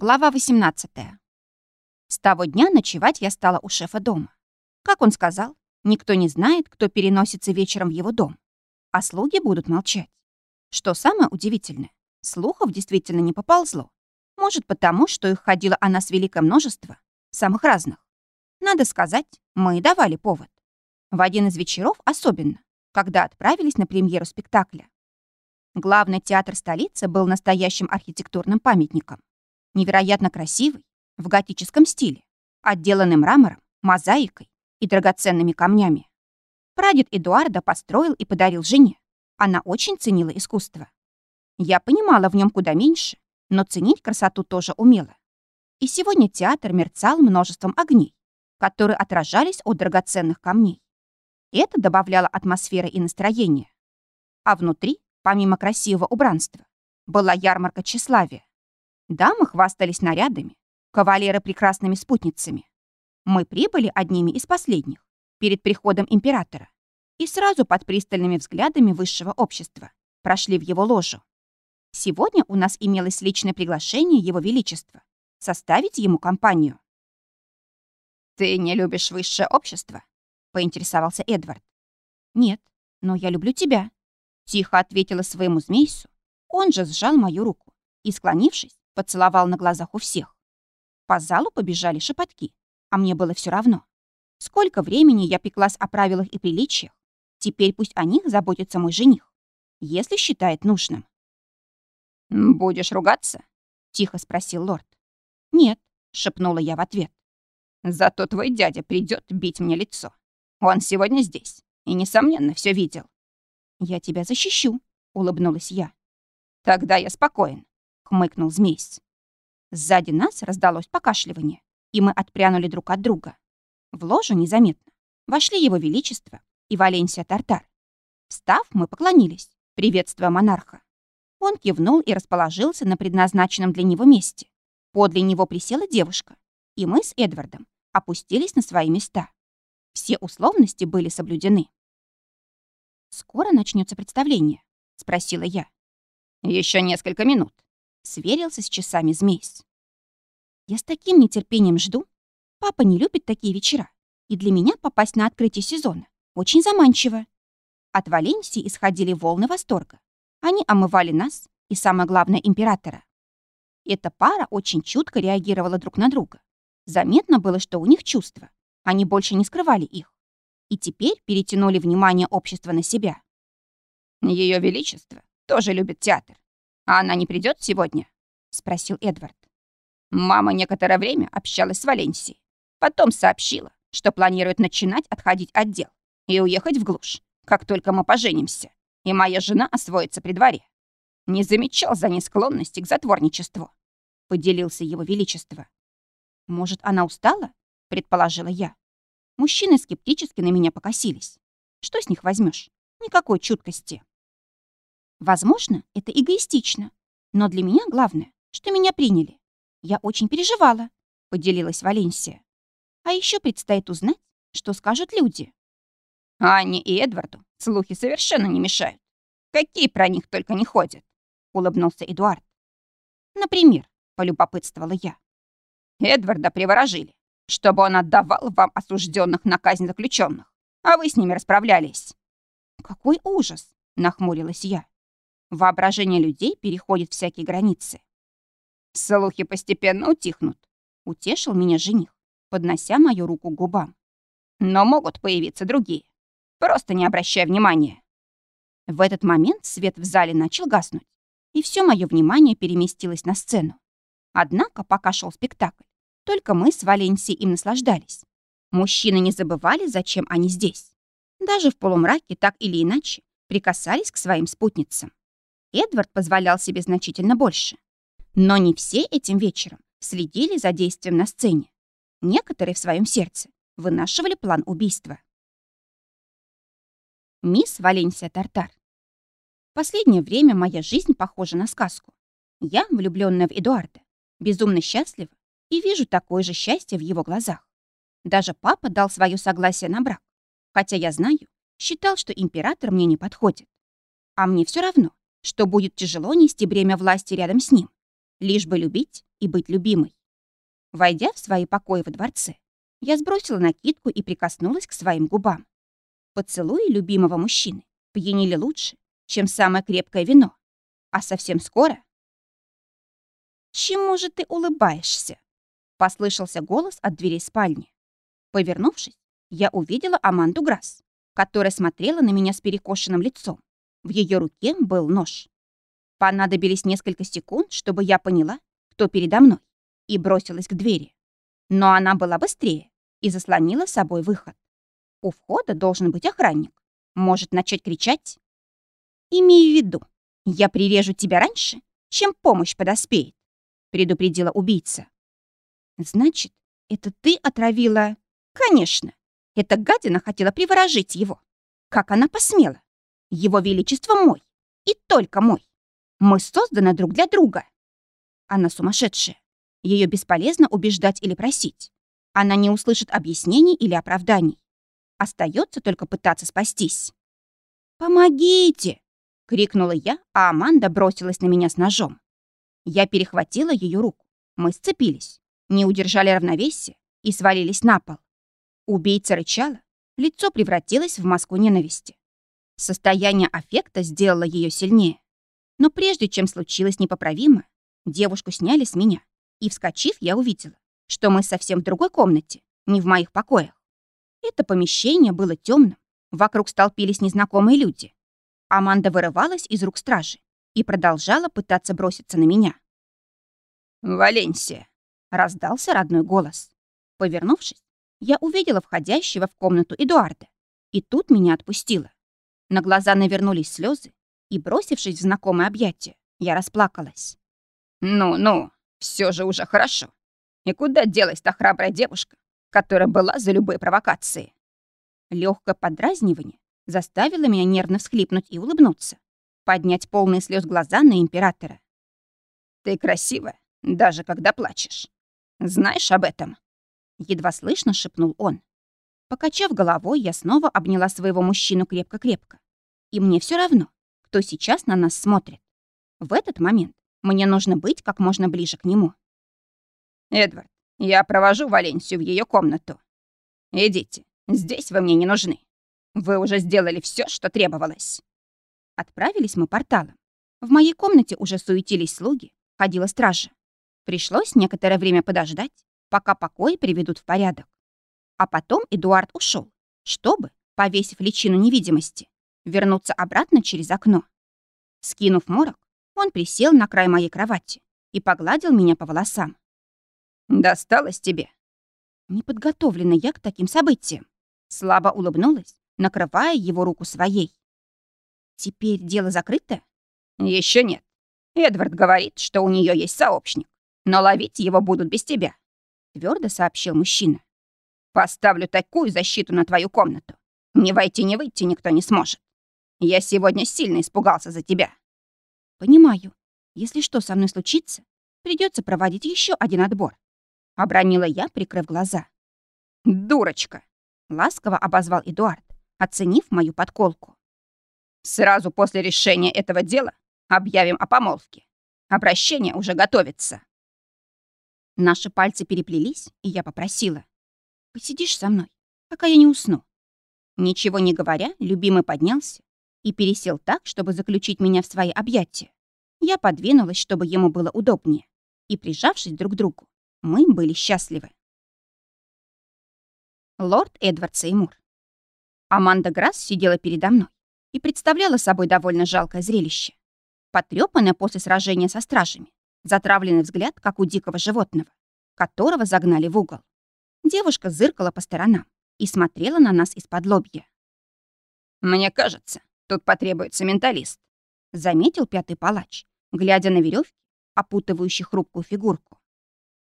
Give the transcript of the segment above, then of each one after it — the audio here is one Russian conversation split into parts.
Глава 18. С того дня ночевать я стала у шефа дома. Как он сказал, никто не знает, кто переносится вечером в его дом, а слуги будут молчать. Что самое удивительное, слухов действительно не поползло. Может, потому, что их ходило о нас великое множество, самых разных. Надо сказать, мы и давали повод. В один из вечеров особенно, когда отправились на премьеру спектакля. Главный театр столицы был настоящим архитектурным памятником невероятно красивый, в готическом стиле, отделанный мрамором, мозаикой и драгоценными камнями. Прадед Эдуарда построил и подарил жене. Она очень ценила искусство. Я понимала в нем куда меньше, но ценить красоту тоже умела. И сегодня театр мерцал множеством огней, которые отражались от драгоценных камней. Это добавляло атмосферы и настроения. А внутри, помимо красивого убранства, была ярмарка тщеславия. Дамы хвастались нарядами, кавалеры — прекрасными спутницами. Мы прибыли одними из последних, перед приходом императора, и сразу под пристальными взглядами высшего общества прошли в его ложу. Сегодня у нас имелось личное приглашение Его Величества составить ему компанию. «Ты не любишь высшее общество?» — поинтересовался Эдвард. «Нет, но я люблю тебя», — тихо ответила своему змейсу. Он же сжал мою руку и, склонившись, Поцеловал на глазах у всех. По залу побежали шепотки, а мне было все равно. Сколько времени я пеклась о правилах и приличиях, теперь пусть о них заботится мой жених, если считает нужным. «Будешь ругаться?» — тихо спросил лорд. «Нет», — шепнула я в ответ. «Зато твой дядя придет бить мне лицо. Он сегодня здесь и, несомненно, все видел». «Я тебя защищу», — улыбнулась я. «Тогда я спокоен хмыкнул змей. Сзади нас раздалось покашливание, и мы отпрянули друг от друга. В ложу незаметно вошли его величество и Валенсия Тартар. Встав, мы поклонились, приветствуя монарха. Он кивнул и расположился на предназначенном для него месте. Подле него присела девушка, и мы с Эдвардом опустились на свои места. Все условности были соблюдены. «Скоро начнется представление?» — спросила я. Еще несколько минут», сверился с часами змейс. Я с таким нетерпением жду. Папа не любит такие вечера, и для меня попасть на открытие сезона очень заманчиво. От Валенсии исходили волны восторга. Они омывали нас и, самое главное, императора. Эта пара очень чутко реагировала друг на друга. Заметно было, что у них чувства. Они больше не скрывали их. И теперь перетянули внимание общества на себя. Ее Величество тоже любит театр. «А она не придет сегодня?» — спросил Эдвард. Мама некоторое время общалась с Валенсией. Потом сообщила, что планирует начинать отходить от дел и уехать в глушь, как только мы поженимся, и моя жена освоится при дворе. Не замечал за ней склонности к затворничеству. Поделился его величество. «Может, она устала?» — предположила я. Мужчины скептически на меня покосились. Что с них возьмешь? Никакой чуткости. Возможно, это эгоистично, но для меня главное, что меня приняли. Я очень переживала, поделилась Валенсия. А еще предстоит узнать, что скажут люди. Анне и Эдварду слухи совершенно не мешают. Какие про них только не ходят, улыбнулся Эдуард. Например, полюбопытствовала я. Эдварда приворожили, чтобы он отдавал вам осужденных на казнь заключенных, а вы с ними расправлялись. Какой ужас, нахмурилась я. Воображение людей переходит всякие границы. Слухи постепенно утихнут. Утешил меня жених, поднося мою руку к губам. Но могут появиться другие. Просто не обращай внимания. В этот момент свет в зале начал гаснуть, и все мое внимание переместилось на сцену. Однако, пока шел спектакль, только мы с Валенсией им наслаждались. Мужчины не забывали, зачем они здесь. Даже в полумраке так или иначе прикасались к своим спутницам. Эдвард позволял себе значительно больше. Но не все этим вечером следили за действием на сцене. Некоторые в своем сердце вынашивали план убийства. Мисс Валенсия Тартар. Последнее время моя жизнь похожа на сказку. Я, влюбленная в Эдуарда, безумно счастлива и вижу такое же счастье в его глазах. Даже папа дал свое согласие на брак, хотя я знаю, считал, что император мне не подходит. А мне все равно, что будет тяжело нести бремя власти рядом с ним. лишь бы любить и быть любимой. Войдя в свои покои во дворце, я сбросила накидку и прикоснулась к своим губам. Поцелуи любимого мужчины пьянили лучше, чем самое крепкое вино. А совсем скоро... «Чему же ты улыбаешься?» — послышался голос от двери спальни. Повернувшись, я увидела Аманду Грасс, которая смотрела на меня с перекошенным лицом. В ее руке был нож. Понадобились несколько секунд, чтобы я поняла, кто передо мной, и бросилась к двери. Но она была быстрее и заслонила собой выход. У входа должен быть охранник. Может начать кричать? «Имей в виду, я прирежу тебя раньше, чем помощь подоспеет», предупредила убийца. «Значит, это ты отравила...» «Конечно, эта гадина хотела приворожить его. Как она посмела? Его величество мой. И только мой. Мы созданы друг для друга. Она сумасшедшая. Ее бесполезно убеждать или просить. Она не услышит объяснений или оправданий. Остается только пытаться спастись. «Помогите!» — крикнула я, а Аманда бросилась на меня с ножом. Я перехватила ее руку. Мы сцепились, не удержали равновесия и свалились на пол. Убийца рычала, лицо превратилось в маску ненависти. Состояние аффекта сделало ее сильнее. Но прежде чем случилось непоправимое, девушку сняли с меня, и, вскочив, я увидела, что мы совсем в другой комнате, не в моих покоях. Это помещение было темным, вокруг столпились незнакомые люди. Аманда вырывалась из рук стражи и продолжала пытаться броситься на меня. «Валенсия!» — раздался родной голос. Повернувшись, я увидела входящего в комнату Эдуарда, и тут меня отпустило. На глаза навернулись слезы, и, бросившись в знакомое объятие, я расплакалась. «Ну-ну, все же уже хорошо. И куда делась та храбрая девушка, которая была за любые провокации?» Легкое подразнивание заставило меня нервно всхлипнуть и улыбнуться, поднять полные слез глаза на императора. «Ты красивая, даже когда плачешь. Знаешь об этом?» Едва слышно шепнул он. Покачав головой, я снова обняла своего мужчину крепко-крепко. И мне все равно, кто сейчас на нас смотрит. В этот момент мне нужно быть как можно ближе к нему. «Эдвард, я провожу Валенсию в ее комнату. Идите, здесь вы мне не нужны. Вы уже сделали все, что требовалось». Отправились мы порталом. В моей комнате уже суетились слуги, ходила стража. Пришлось некоторое время подождать, пока покои приведут в порядок. А потом Эдуард ушел, чтобы, повесив личину невидимости, вернуться обратно через окно. Скинув морок, он присел на край моей кровати и погладил меня по волосам. «Досталось тебе?» Неподготовлена я к таким событиям. Слабо улыбнулась, накрывая его руку своей. «Теперь дело закрыто?» Еще нет. Эдвард говорит, что у нее есть сообщник, но ловить его будут без тебя твердо сообщил мужчина. «Поставлю такую защиту на твою комнату. Не войти, не выйти никто не сможет. Я сегодня сильно испугался за тебя». «Понимаю. Если что со мной случится, придется проводить еще один отбор». Обронила я, прикрыв глаза. «Дурочка!» — ласково обозвал Эдуард, оценив мою подколку. «Сразу после решения этого дела объявим о помолвке. Обращение уже готовится». Наши пальцы переплелись, и я попросила. «Посидишь со мной, пока я не усну». Ничего не говоря, любимый поднялся и пересел так, чтобы заключить меня в свои объятия. Я подвинулась, чтобы ему было удобнее, и, прижавшись друг к другу, мы были счастливы. Лорд Эдвард Сеймур. Аманда Грасс сидела передо мной и представляла собой довольно жалкое зрелище. Потрёпанная после сражения со стражами, Затравленный взгляд, как у дикого животного, которого загнали в угол. Девушка зыркала по сторонам и смотрела на нас из-под лобья. «Мне кажется, тут потребуется менталист», — заметил пятый палач, глядя на веревки, опутывающие хрупкую фигурку.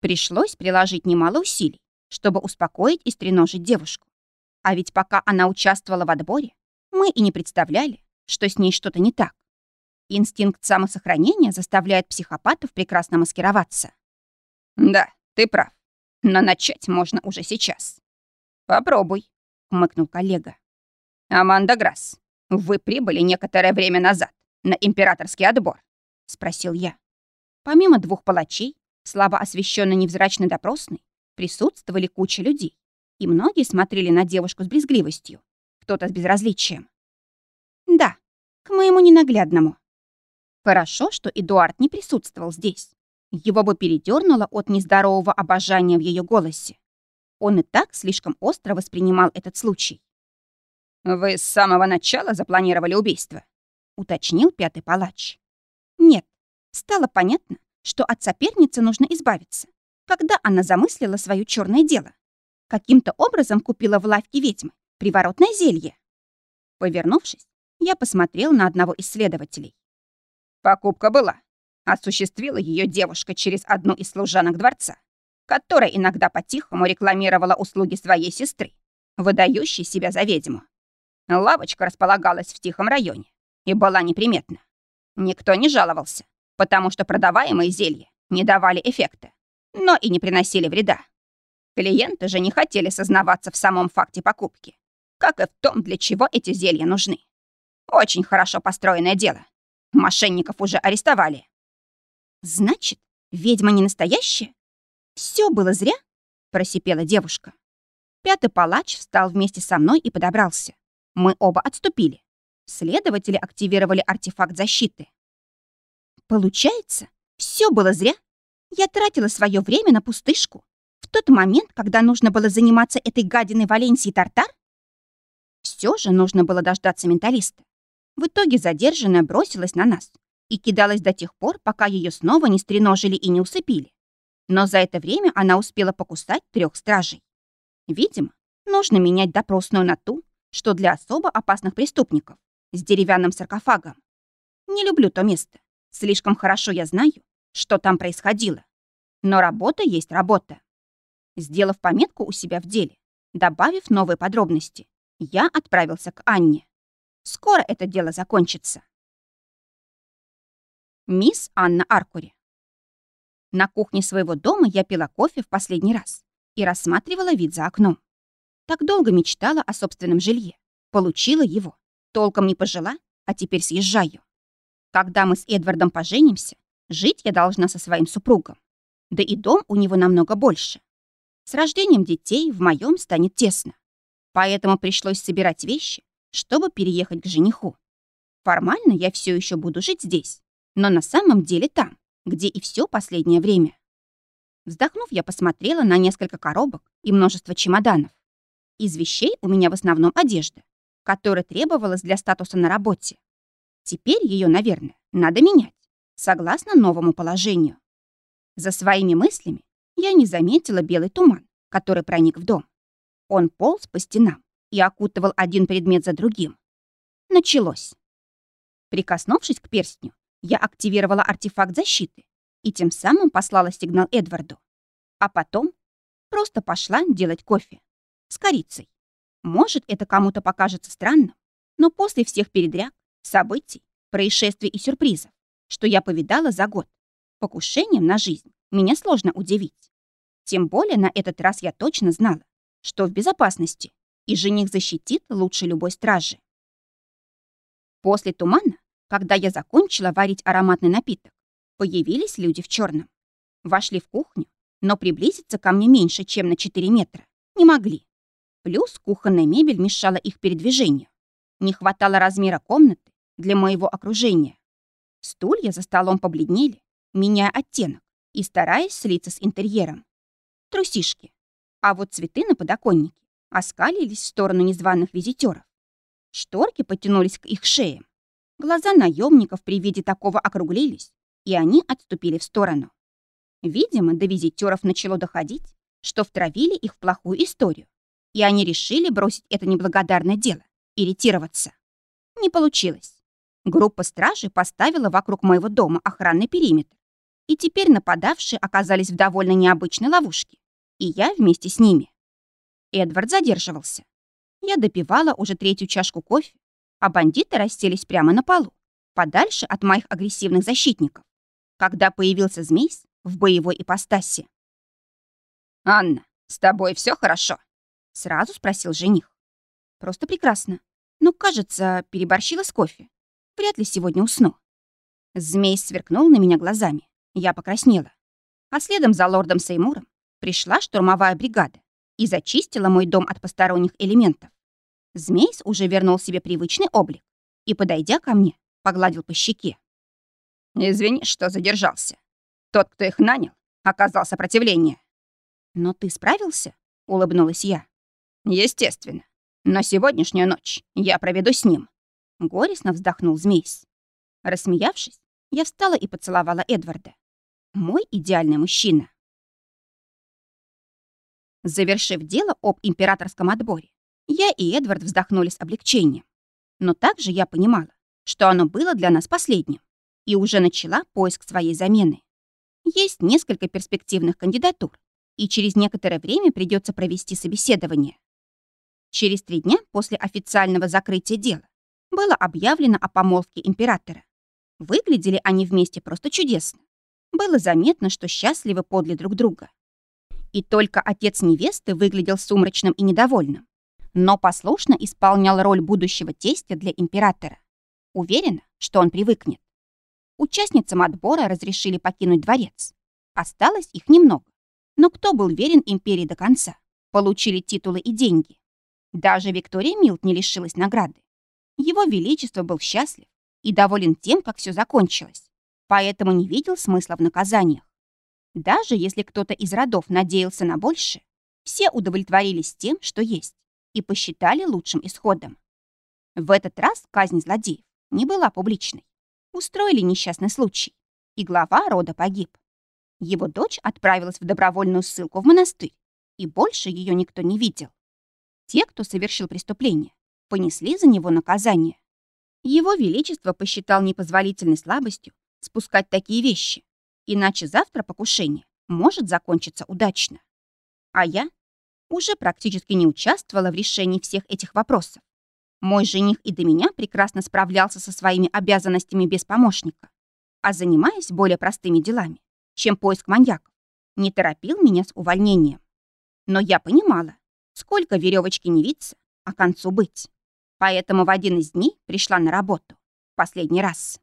Пришлось приложить немало усилий, чтобы успокоить и стреножить девушку. А ведь пока она участвовала в отборе, мы и не представляли, что с ней что-то не так. Инстинкт самосохранения заставляет психопатов прекрасно маскироваться. «Да, ты прав. Но начать можно уже сейчас». «Попробуй», — хмыкнул коллега. «Аманда Грасс, вы прибыли некоторое время назад на императорский отбор?» — спросил я. Помимо двух палачей, слабо освещенной невзрачной допросной, присутствовали куча людей, и многие смотрели на девушку с брезгливостью, кто-то с безразличием. Да, к моему ненаглядному. Хорошо, что Эдуард не присутствовал здесь. Его бы передернуло от нездорового обожания в ее голосе. Он и так слишком остро воспринимал этот случай. «Вы с самого начала запланировали убийство?» — уточнил пятый палач. «Нет, стало понятно, что от соперницы нужно избавиться, когда она замыслила свое черное дело. Каким-то образом купила в лавке ведьмы приворотное зелье. Повернувшись, я посмотрел на одного из следователей. Покупка была. Осуществила ее девушка через одну из служанок дворца, которая иногда по-тихому рекламировала услуги своей сестры, выдающей себя за ведьму. Лавочка располагалась в тихом районе и была неприметна. Никто не жаловался, потому что продаваемые зелья не давали эффекта, но и не приносили вреда. Клиенты же не хотели сознаваться в самом факте покупки, как и в том, для чего эти зелья нужны. Очень хорошо построенное дело. Мошенников уже арестовали. Значит, ведьма не настоящая? Все было зря? Просипела девушка. Пятый палач встал вместе со мной и подобрался. Мы оба отступили. Следователи активировали артефакт защиты. Получается, все было зря? Я тратила свое время на пустышку. В тот момент, когда нужно было заниматься этой гадиной Валенсией Тартар? Все же нужно было дождаться менталиста. В итоге задержанная бросилась на нас и кидалась до тех пор, пока ее снова не стреножили и не усыпили. Но за это время она успела покусать трех стражей. Видимо, нужно менять допросную на ту, что для особо опасных преступников, с деревянным саркофагом. Не люблю то место. Слишком хорошо я знаю, что там происходило. Но работа есть работа. Сделав пометку у себя в деле, добавив новые подробности, я отправился к Анне. Скоро это дело закончится. Мисс Анна Аркури. На кухне своего дома я пила кофе в последний раз и рассматривала вид за окном. Так долго мечтала о собственном жилье. Получила его. Толком не пожила, а теперь съезжаю. Когда мы с Эдвардом поженимся, жить я должна со своим супругом. Да и дом у него намного больше. С рождением детей в моем станет тесно. Поэтому пришлось собирать вещи чтобы переехать к жениху. Формально я все еще буду жить здесь, но на самом деле там, где и все последнее время. Вздохнув, я посмотрела на несколько коробок и множество чемоданов. Из вещей у меня в основном одежда, которая требовалась для статуса на работе. Теперь ее, наверное, надо менять, согласно новому положению. За своими мыслями я не заметила белый туман, который проник в дом. Он полз по стенам, и окутывал один предмет за другим. Началось. Прикоснувшись к перстню, я активировала артефакт защиты и тем самым послала сигнал Эдварду. А потом просто пошла делать кофе. С корицей. Может, это кому-то покажется странным, но после всех передряг, событий, происшествий и сюрпризов, что я повидала за год, покушением на жизнь меня сложно удивить. Тем более на этот раз я точно знала, что в безопасности и жених защитит лучше любой стражи. После тумана, когда я закончила варить ароматный напиток, появились люди в черном. Вошли в кухню, но приблизиться ко мне меньше, чем на 4 метра, не могли. Плюс кухонная мебель мешала их передвижению. Не хватало размера комнаты для моего окружения. Стулья за столом побледнели, меняя оттенок и стараясь слиться с интерьером. Трусишки. А вот цветы на подоконнике оскалились в сторону незваных визитеров. Шторки потянулись к их шеям. Глаза наемников при виде такого округлились, и они отступили в сторону. Видимо, до визитеров начало доходить, что втравили их в плохую историю, и они решили бросить это неблагодарное дело, иритироваться. Не получилось. Группа стражей поставила вокруг моего дома охранный периметр, и теперь нападавшие оказались в довольно необычной ловушке, и я вместе с ними. Эдвард задерживался. Я допивала уже третью чашку кофе, а бандиты расселись прямо на полу, подальше от моих агрессивных защитников, когда появился змей в боевой ипостаси. «Анна, с тобой все хорошо?» — сразу спросил жених. «Просто прекрасно. Но, кажется, переборщила с кофе. Вряд ли сегодня усну». Змей сверкнул на меня глазами. Я покраснела. А следом за лордом Сеймуром пришла штурмовая бригада и зачистила мой дом от посторонних элементов. Змейс уже вернул себе привычный облик и, подойдя ко мне, погладил по щеке. «Извини, что задержался. Тот, кто их нанял, оказал сопротивление». «Но ты справился?» — улыбнулась я. «Естественно. Но сегодняшнюю ночь я проведу с ним». Горестно вздохнул Змейс. Рассмеявшись, я встала и поцеловала Эдварда. Мой идеальный мужчина. Завершив дело об императорском отборе, я и Эдвард вздохнули с облегчением. Но также я понимала, что оно было для нас последним, и уже начала поиск своей замены. Есть несколько перспективных кандидатур, и через некоторое время придется провести собеседование. Через три дня после официального закрытия дела было объявлено о помолвке императора. Выглядели они вместе просто чудесно. Было заметно, что счастливы подле друг друга. И только отец невесты выглядел сумрачным и недовольным, но послушно исполнял роль будущего тестя для императора. Уверена, что он привыкнет. Участницам отбора разрешили покинуть дворец. Осталось их немного. Но кто был верен империи до конца, получили титулы и деньги. Даже Виктория Милт не лишилась награды. Его Величество был счастлив и доволен тем, как все закончилось поэтому не видел смысла в наказаниях. Даже если кто-то из родов надеялся на большее, все удовлетворились тем, что есть, и посчитали лучшим исходом. В этот раз казнь злодеев не была публичной. Устроили несчастный случай, и глава рода погиб. Его дочь отправилась в добровольную ссылку в монастырь, и больше ее никто не видел. Те, кто совершил преступление, понесли за него наказание. Его Величество посчитал непозволительной слабостью спускать такие вещи, иначе завтра покушение может закончиться удачно. А я уже практически не участвовала в решении всех этих вопросов. Мой жених и до меня прекрасно справлялся со своими обязанностями без помощника, а занимаясь более простыми делами, чем поиск маньяков, не торопил меня с увольнением. Но я понимала, сколько веревочки не виться, а концу быть. Поэтому в один из дней пришла на работу. Последний раз.